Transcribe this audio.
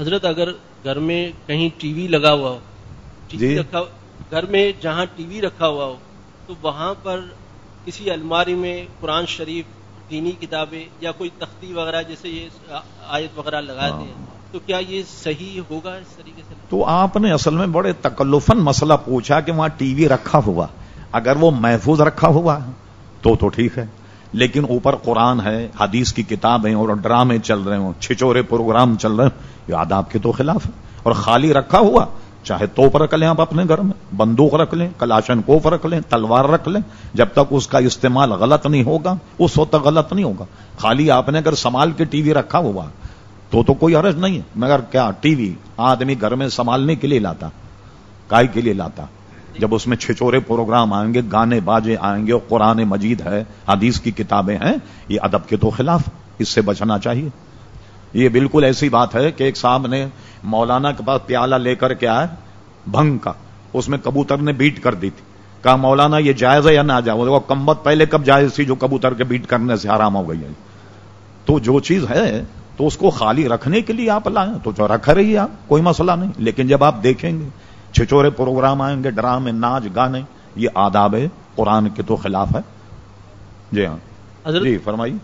حضرت اگر گھر میں کہیں ٹی وی لگا ہوا ہو ٹی وی جی۔ رکھا گھر میں جہاں ٹی وی رکھا ہوا ہو تو وہاں پر کسی الماری میں قرآن شریف دینی کتابیں یا کوئی تختی وغیرہ جیسے یہ آیت وغیرہ لگاتے ہیں تو کیا یہ صحیح ہوگا اس طریقے سے؟ تو آپ نے اصل میں بڑے تکلفن مسئلہ پوچھا کہ وہاں ٹی وی رکھا ہوا اگر وہ محفوظ رکھا ہوا تو تو ٹھیک ہے۔ لیکن اوپر قرآن ہے، حدیث کی کتابیں اور ڈرامے چل رہے ہوں، چھچورے پروگرام چل رہے ہوں یہ آداب کے تو خلاف ہے اور خالی رکھا ہوا، چاہے توپ رکھ لیں آپ اپنے گھر میں، بندوق رکھ لیں، کلاشن کوف رکھ لیں، تلوار رکھ لیں، جب تک اس کا استعمال غلط نہیں ہوگا، اس وقت تک غلط نہیں ہوگا۔ خالی آپ نے اگر سنبھال کے ٹی وی رکھا ہوا، تو تو کوئی عرض نہیں ہے۔ مگر کیا، ٹی وی آدمی گھر میں سنبھالنے کے لیے لاتا، کائی کے لیے لاتا۔ جب اس میں چھچورے پروگرام آئیں گے، گانے باجے آئیں گے اور قرآن مجید ہے، حدیث کی کتابیں ہیں، یہ ادب کے تو خلاف اس سے بچنا چاہیے۔ یہ بالکل ایسی بات ہے کہ ایک صاحب نے مولانا کے پاس پیالہ لے کر کے آئے، بھنگ کا، اس میں کبوتر نے بیٹ کر دی تھی۔ کہا، مولانا، یہ جائز ہے یا نہ جائز؟ وہ کمبت پہلے کب جائز تھی جو کبوتر کے بیٹ کرنے سے حرام ہو گئی ہے؟ تو جو چیز ہے، تو اس کو خالی رکھنے کے لیے آپ لائیں، تو جو رکھ رہی آپ، کوئی مسئلہ نہیں۔ لیکن جب آپ دیکھیں گے چھچورے پروگرام آئیں گے ڈرامے ناچ گانے یہ آداب ہے قرآن کے تو خلاف ہے۔ جی ہاں۔ جی فرمائیے۔